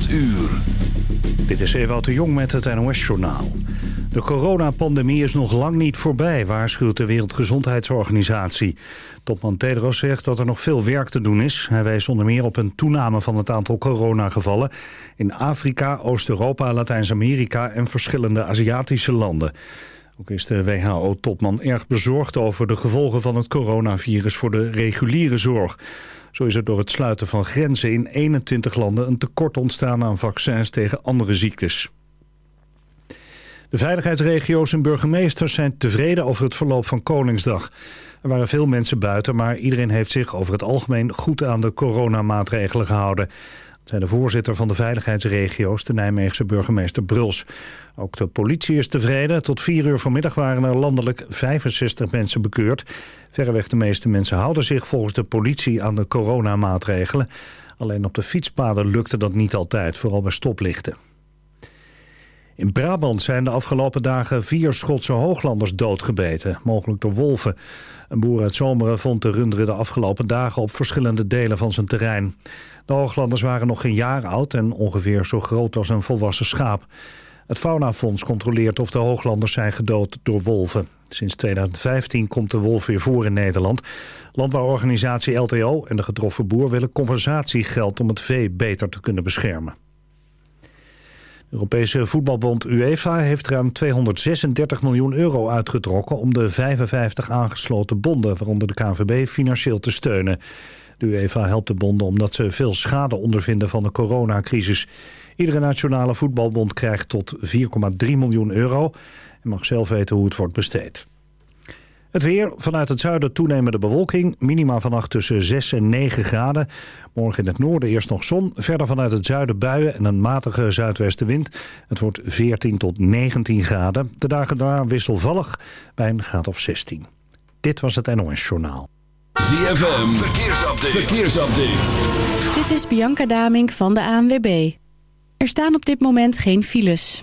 8 uur. Dit is Ewout de Jong met het NOS-journaal. De coronapandemie is nog lang niet voorbij, waarschuwt de Wereldgezondheidsorganisatie. Topman Tedros zegt dat er nog veel werk te doen is. Hij wijst onder meer op een toename van het aantal coronagevallen... in Afrika, Oost-Europa, Latijns-Amerika en verschillende Aziatische landen. Ook is de WHO-topman erg bezorgd over de gevolgen van het coronavirus voor de reguliere zorg. Zo is er door het sluiten van grenzen in 21 landen een tekort ontstaan aan vaccins tegen andere ziektes. De veiligheidsregio's en burgemeesters zijn tevreden over het verloop van Koningsdag. Er waren veel mensen buiten, maar iedereen heeft zich over het algemeen goed aan de coronamaatregelen gehouden. Zei de voorzitter van de veiligheidsregio's, de Nijmeegse burgemeester Bruls. Ook de politie is tevreden. Tot vier uur vanmiddag waren er landelijk 65 mensen bekeurd. Verreweg de meeste mensen houden zich volgens de politie aan de coronamaatregelen. Alleen op de fietspaden lukte dat niet altijd, vooral bij stoplichten. In Brabant zijn de afgelopen dagen vier Schotse hooglanders doodgebeten, mogelijk door wolven. Een boer uit Zomeren vond de runderen de afgelopen dagen op verschillende delen van zijn terrein. De hooglanders waren nog geen jaar oud en ongeveer zo groot als een volwassen schaap. Het Faunafonds controleert of de hooglanders zijn gedood door wolven. Sinds 2015 komt de wolf weer voor in Nederland. Landbouworganisatie LTO en de getroffen boer willen compensatiegeld om het vee beter te kunnen beschermen. De Europese voetbalbond UEFA heeft ruim 236 miljoen euro uitgetrokken... om de 55 aangesloten bonden, waaronder de KNVB, financieel te steunen. De UEFA helpt de bonden omdat ze veel schade ondervinden van de coronacrisis. Iedere nationale voetbalbond krijgt tot 4,3 miljoen euro... en mag zelf weten hoe het wordt besteed. Het weer, vanuit het zuiden toenemende bewolking. Minima vannacht tussen 6 en 9 graden. Morgen in het noorden eerst nog zon. Verder vanuit het zuiden buien en een matige zuidwestenwind. Het wordt 14 tot 19 graden. De dagen daarna wisselvallig bij een graad of 16. Dit was het NOS Journaal. ZFM, verkeersupdate. verkeersupdate. Dit is Bianca Damink van de ANWB. Er staan op dit moment geen files.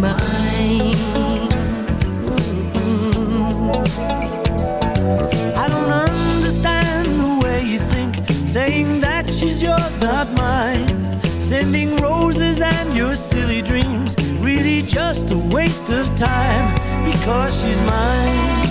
mine. I don't understand the way you think, saying that she's yours, not mine. Sending roses and your silly dreams, really just a waste of time, because she's mine.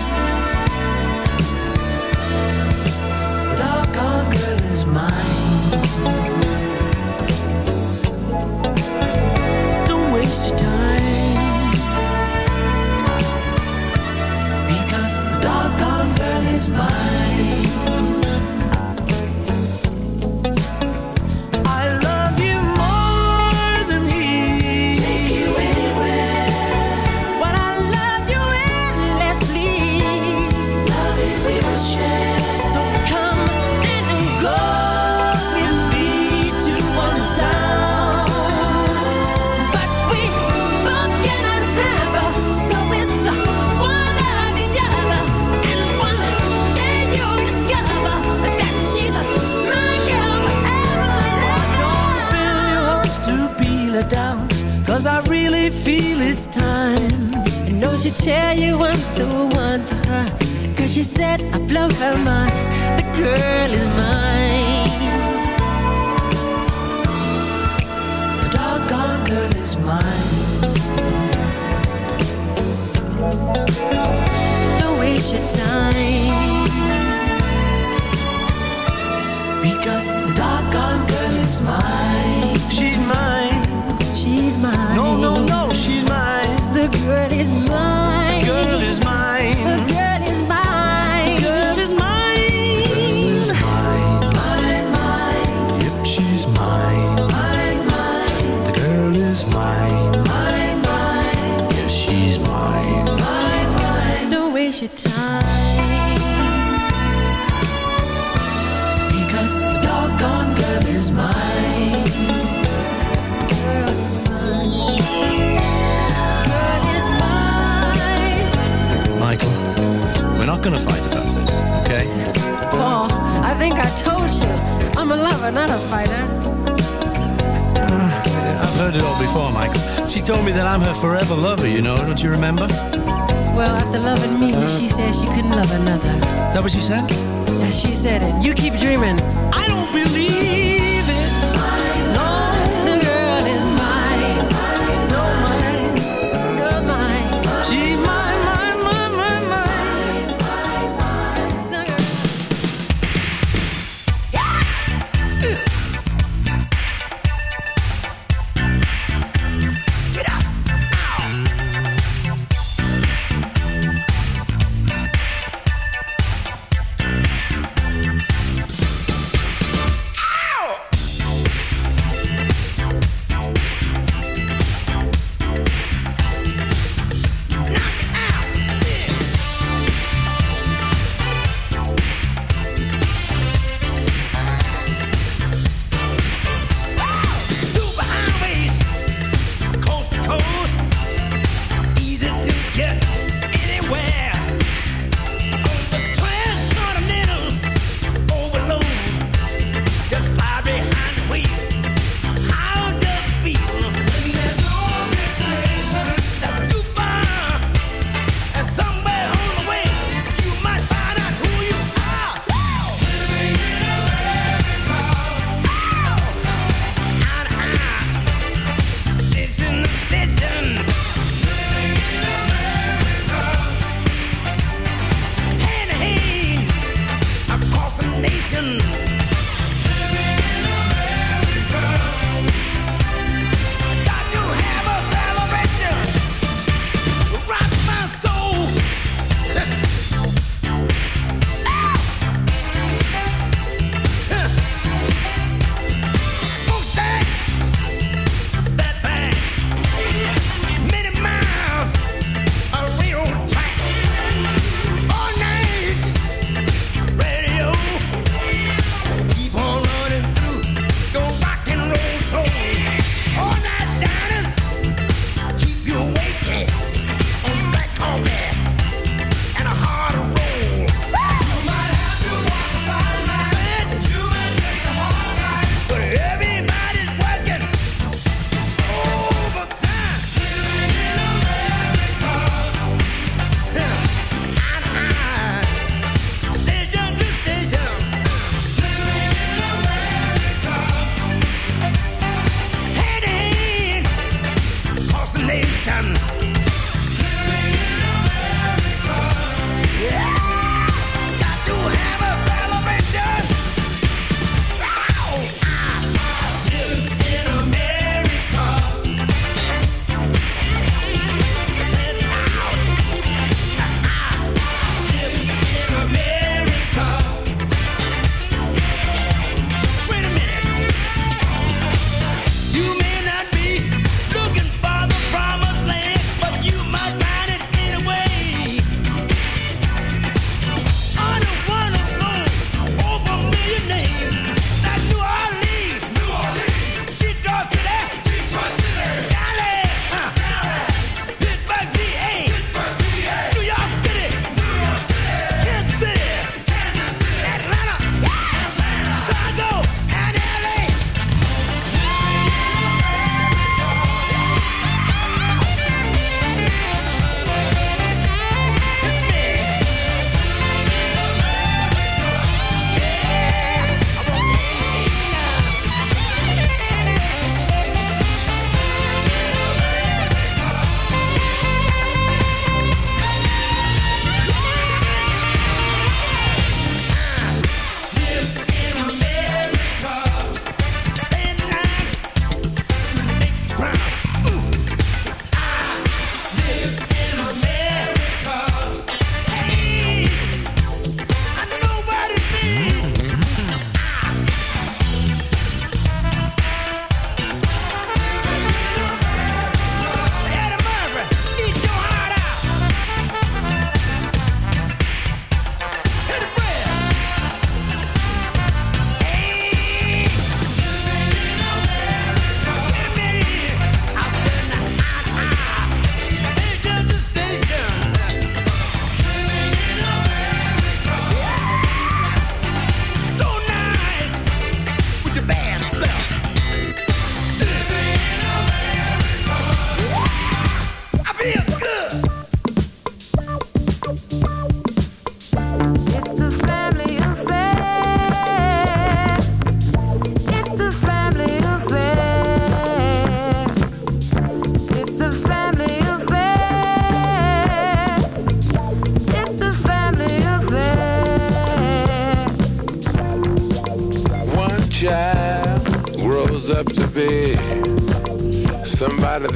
really feel it's time. I know she'll tell you I'm the one for her. Cause she said I blow her mind. The girl is mine. but it's Do you remember? Well, after loving me, uh-huh. she said she couldn't love another. Is that what she said? Yeah, she said it. You keep dreaming. I don't believe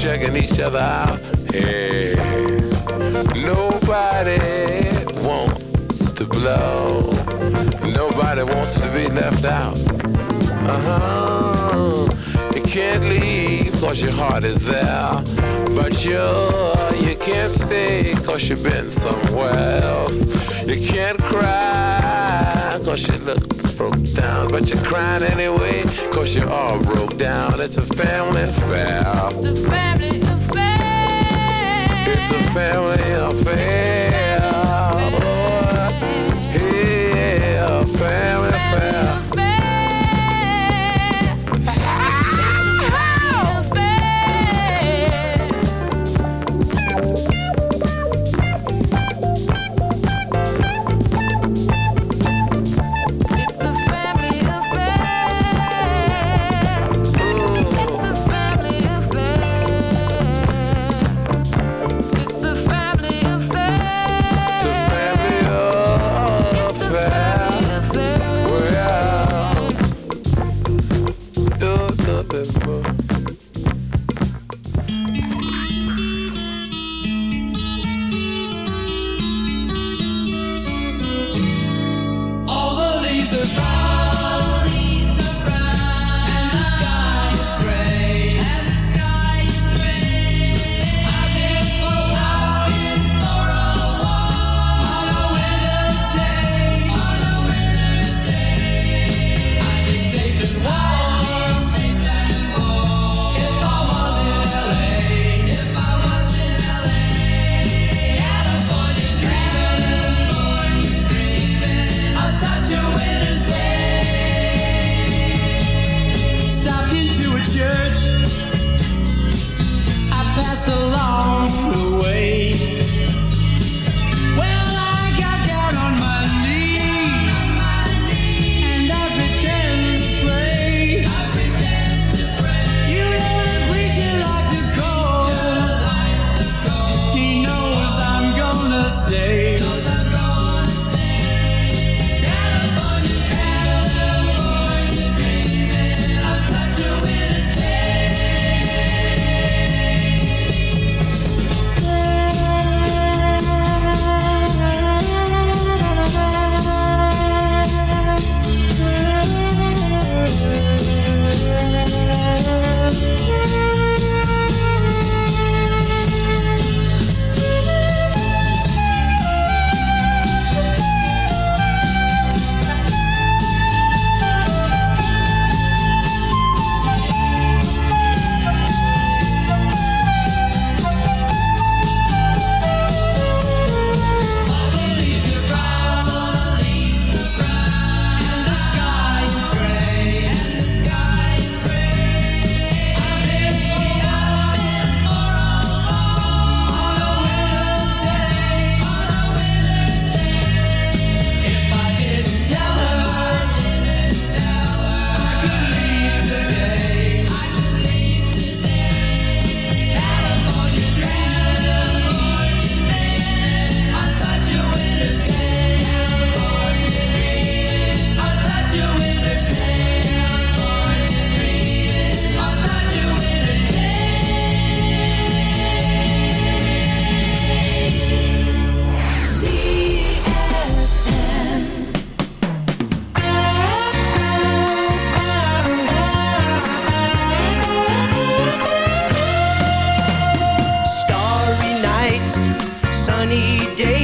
Checking each other out. Hey, nobody wants to blow. Nobody wants to be left out. Uh huh. You can't leave cause your heart is there. But you, you can't stay cause you've been somewhere else. You can't cry cause you look broke down. But you're crying anyway cause you're all broke down. It's a family affair. It's a family affair. It's a family affair. Oh, yeah. Family affair. Any day.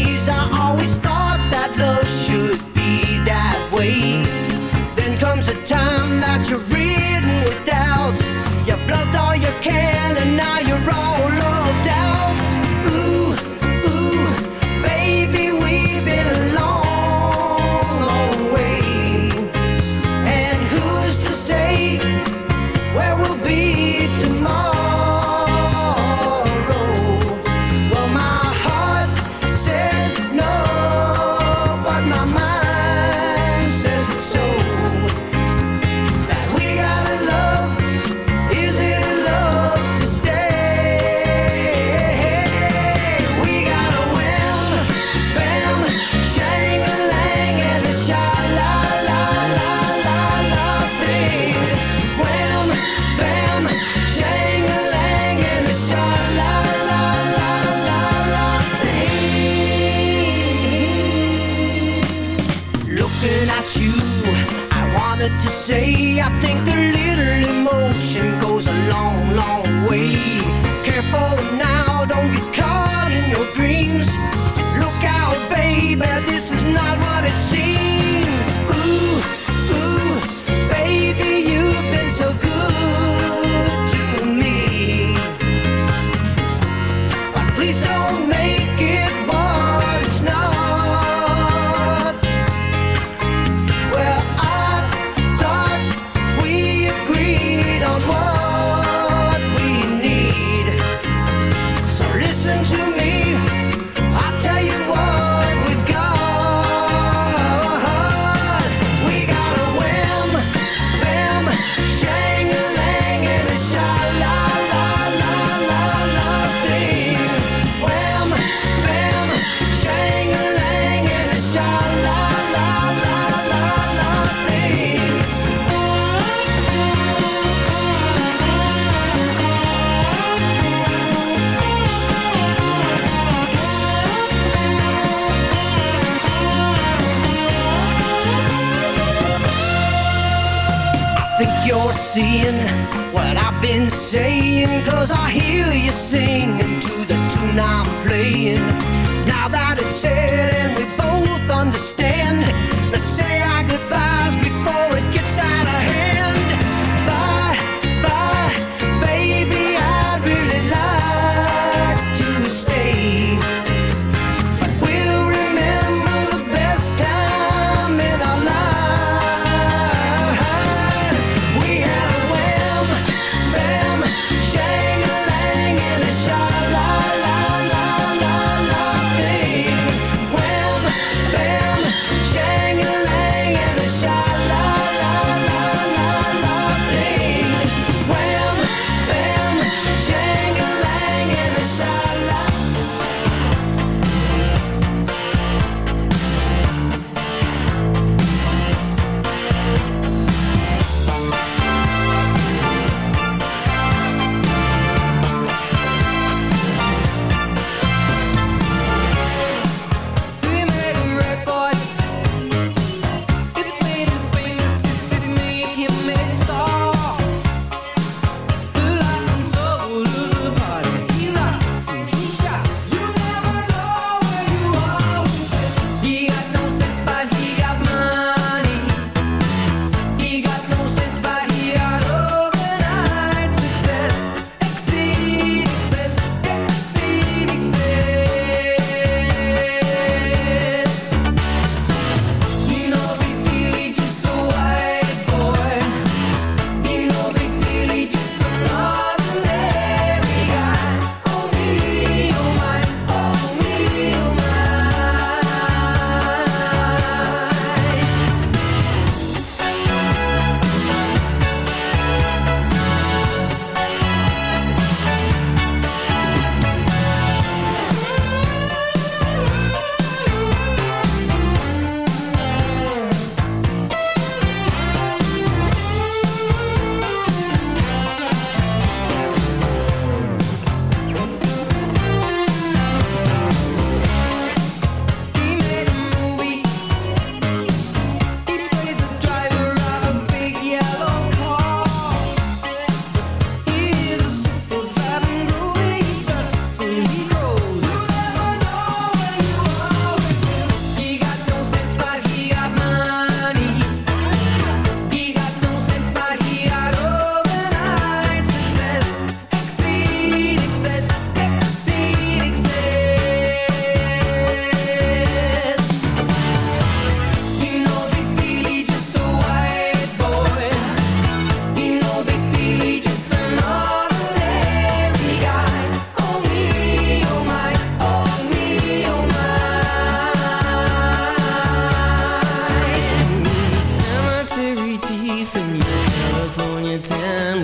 In your California town.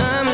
I'm